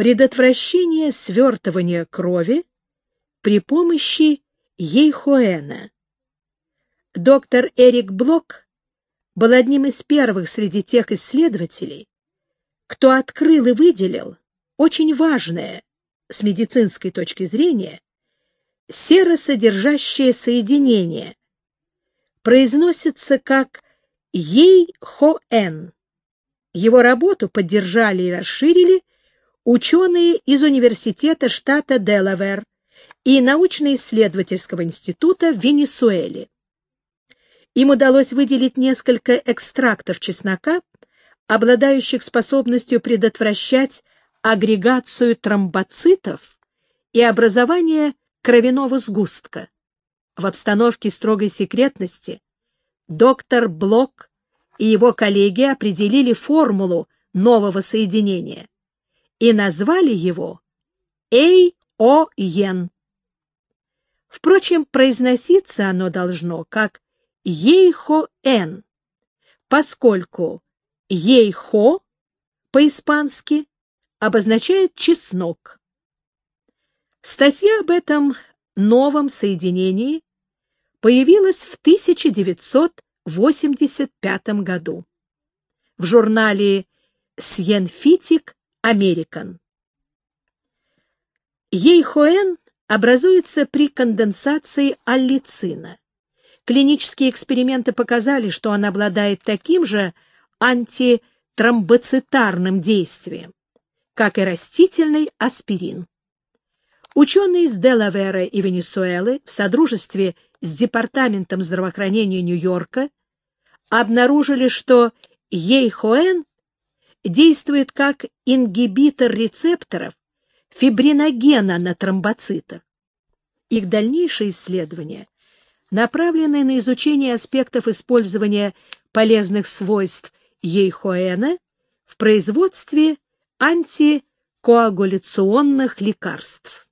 Предотвращение свертывания крови при помощи ейхоэна. Доктор Эрик Блок был одним из первых среди тех исследователей, кто открыл и выделил очень важное с медицинской точки зрения серосодержащее соединение. Произносится как ей-хо-эн. Его работу поддержали и расширили ученые из Университета штата Делавер и научно-исследовательского института в Венесуэле. Им удалось выделить несколько экстрактов чеснока, обладающих способностью предотвращать агрегацию тромбоцитов и образование кровяного сгустка. В обстановке строгой секретности доктор Блок и его коллеги определили формулу нового соединения и назвали его Эй-О-Йен. Впрочем, произноситься оно должно как Ейхо-Н, поскольку Ейхо по-испански обозначает чеснок. Статья об этом новом соединении появилась в 1985 году в журнале Scientific American. Ейхоэн образуется при конденсации аллицина. Клинические эксперименты показали, что он обладает таким же антитромбоцитарным действием, как и растительный аспирин. Ученые из Делавера и Венесуэлы в содружестве с Департаментом здравоохранения Нью-Йорка обнаружили, что ейхоэн действует как ингибитор рецепторов фибриногена на тромбоцитах. Их дальнейшие исследования направлены на изучение аспектов использования полезных свойств ейхоэна в производстве антикоагуляционных лекарств.